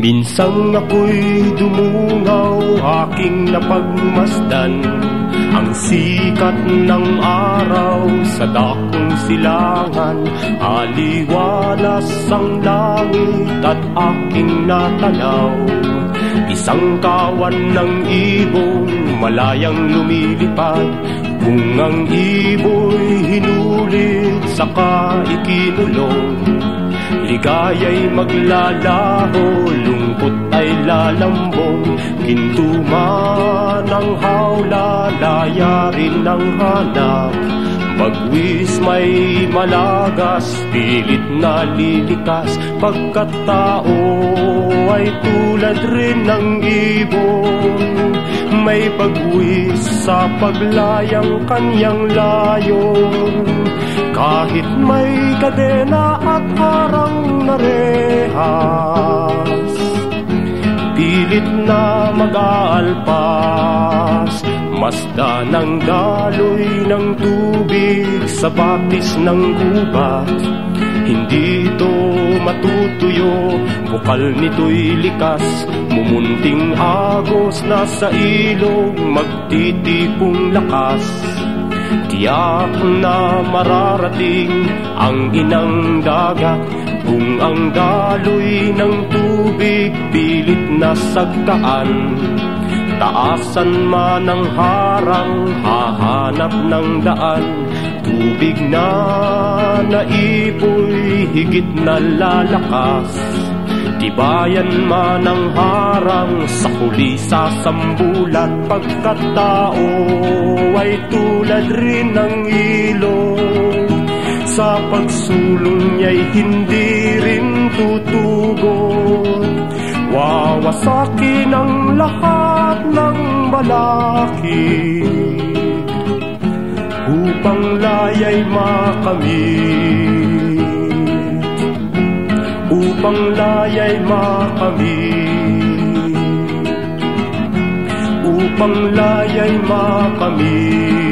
Minsang ako'y dumungaw, aking napagmasdan. Ang sikat ng araw sa dakong silangan Aliwalas ang langit at aking natanaw. Isang kawan ng ibong malayang lumilipad. Kung ang ibo'y hinulit saka ikinulong Ligaya'y maglalaho, lungkot ay lalambong. Kintuman ang hawla, laya rin ang hanap. Bagwis may malagas, pilit na lilikas Pagkatao ay tulad rin ng ibon. May pagwis sa paglayang kanyang layon kahit may kadena at harang na rehas Pilit na mag-aalpas. Masda ng daloy ng tubig sa batis ng gubat. Hindi ito matutuyo, bukal nito'y likas. Mumunting agos na sa ilog, magtitipong lakas Tiyak na mararating ang inang dagat. Kung ang daloy ng tubig pilit na sagkaan Taasan man ang harang, hahanap ng daan. Tubig na naipoy, higit na lalakas Tibayan man ang harang sa huli sa sambulan Pagkatao ay tulad rin ng ilong Sa pagsulong niya'y hindi rin tutugon Wawasakin ang lahat ng balakid Upang laya'y makamit upang laya'y makamit upang laya'y makamit